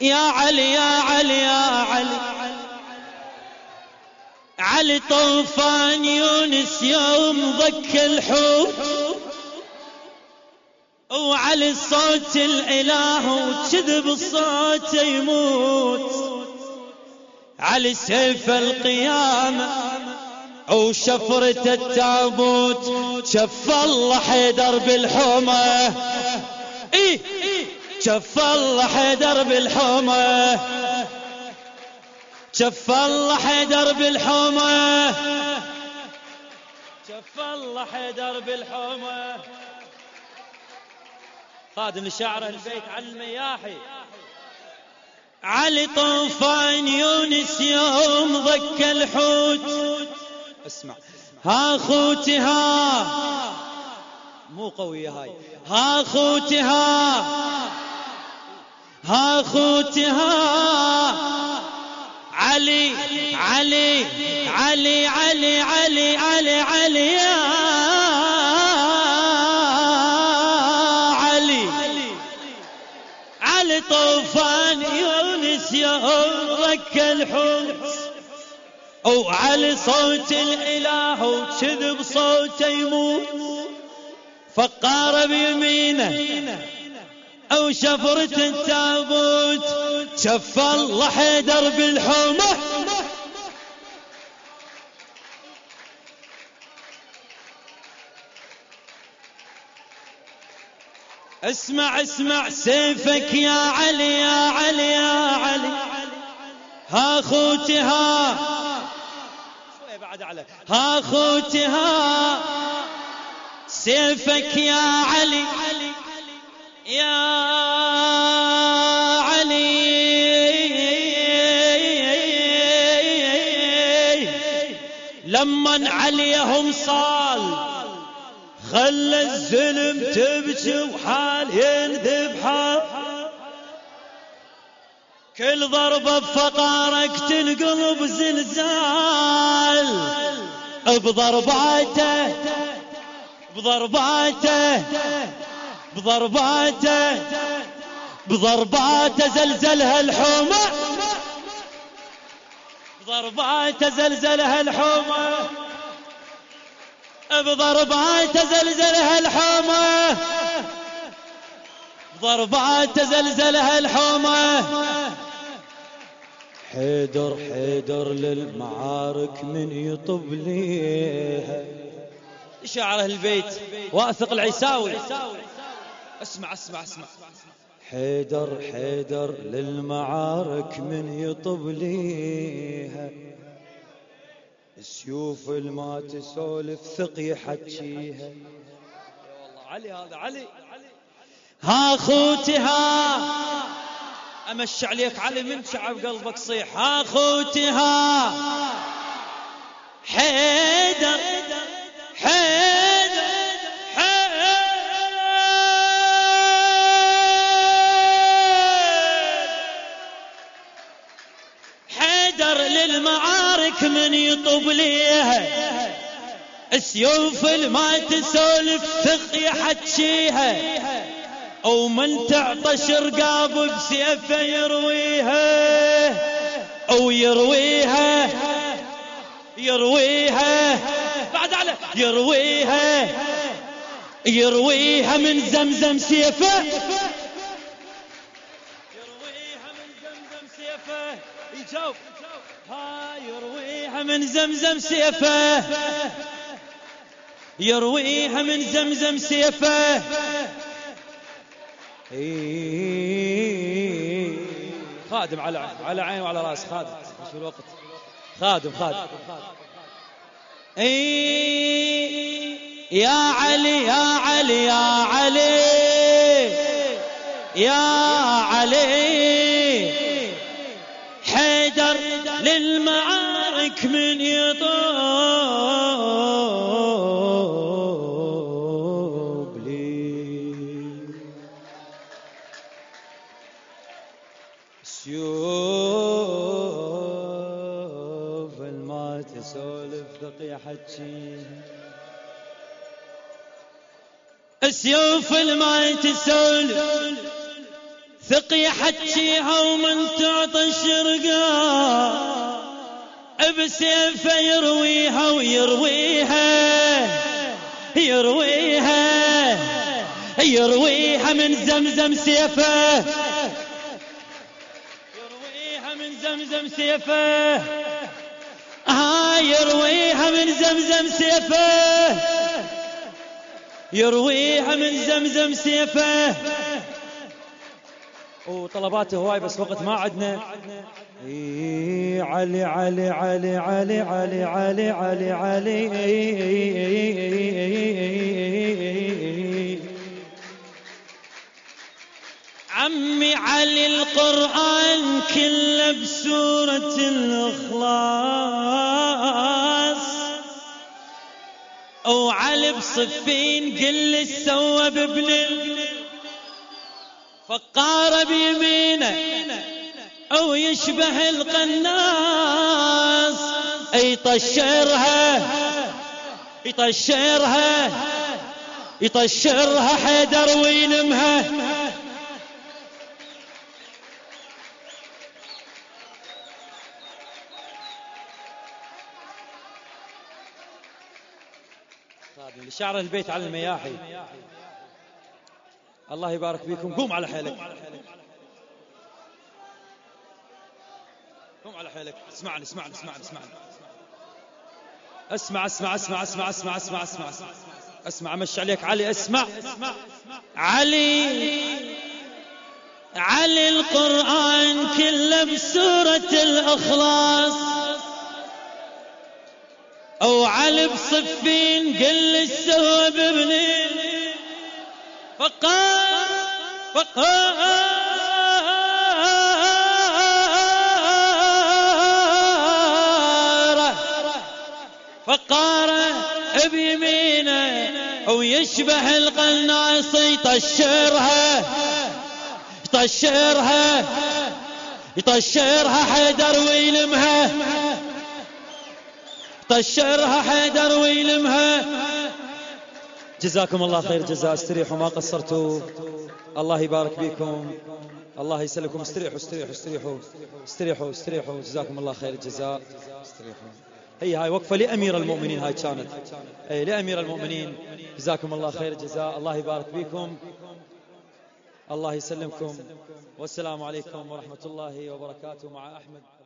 يا علي يا علي يا علي. علي طوفان يونس يوم ضك الحوت. وعلي صوت الإله وكذب الصوت يموت. علي سيف القيامة وشفرة التابوت. شف الله حيدر بالحومة. إيه شف الله حيدر بالحومة. شف الله حيدر بالحومة. شف الله حيدر بالحومة. خادم الشعر البيت على المياحي. علي طوفان يونس يوم ضك الحوت. اسمع. ها خوتي ها. مو قوية هاي. ها خوتي ها. ها خوتي ها. علي علي علي علي علي علي علي يا علي. علي طوفان يونس يوم ضك الحوت. وعلى صوت الإله وكذب صوته يموت. فقار بيمينه أو شفرة التابوت شف الله حيدر بالحومة. اسمع اسمع سيفك يا علي يا علي يا علي. ها خوتي ها. على ها خوتي ها. سيفك يا علي. يا علي. لمن عليهم صال الزلم تبكي وحال كل ضربة بفقارك تنقلب زلزال. بضرباته بضرباته بضرباته بضرباته زلزلها الحومة. بضرباته زلزلها الحومة. بضرباته زلزلها الحومة. بضرباته زلزلها الحومة. حيدر حيدر للمعارك من يطب ليها. شعره البيت؟ واثق العيساوي. اسمع اسمع اسمع. حيدر حيدر للمعارك من يطب ليها. سيوف الما تسولف ثق يحكيها والله علي هذا علي. ها خوتي ها. أمشي عليك علي من شعب قلبك صيح. ها خوتي ها. حيدر حيدر. من يطب ليها السيوف ما تسولف ثق يحكيها أو من تعطش رقاب بسيفه يرويها. أو يرويها. يرويها. بعد على يرويها. يرويها من زمزم سيفه. يرويها من زمزم سيفه. يجاوب. ها يرويها من زمزم سيفه. يرويها من زمزم سيفه. خادم على على عين وعلى راس خادم. في الوقت؟ خادم خادم. اي يا علي يا علي يا علي. يا علي حيدر للمعارك من يطوب لي. سيوف الما تسولف ثقي حكي سيوف الما تسولف ثقي حجيها ومن تعطي الشرقة بسيفه يرويها ويرويها يرويها يرويها من زمزم سيفه. يرويها من زمزم سيفه. ها يرويها من زمزم سيفه. يرويها من زمزم سيفه. وطلباته هواي بس وقت ما عندنا علي علي علي علي علي علي علي علي عمي علي القرآن كله بسورة الإخلاص وعلي بصفين قل سوى بابن فقار بيمينه أو يشبه القناص. يطشرها يطشرها يطشرها حيدر ويلمها لشعر البيت على المياحي. الله يبارك فيكم. قوم على حيلك. قوم على حيلك. اسمعني اسمعني اسمعني اسمعني. اسمع اسمع اسمع اسمع اسمع اسمع اسمع اسمع. اسمع مش عليك. علي اسمع. علي. علي القرآن كله بسورة الإخلاص. أو علي بصفين قل السوى بابني فقال فقال فقار بيمينه ويشبه القناص يطشرها يطشرها يطشرها حيدر ويلمها طشرها حيدر ويلمها. جزاكم الله خير جزاء. استريحوا ما قصرتوا. الله يبارك بكم الله يسلكم. استريحوا استريحوا استريحوا. استريحوا استريحوا. جزاكم الله خير الجزاء استريحوا. هي هاي وقفة لأمير المؤمنين. هاي كانت. أي لأمير المؤمنين. جزاكم الله خير الجزاء الله يبارك بكم الله يسلمكم. والسلام عليكم ورحمة الله وبركاته. مع أحمد.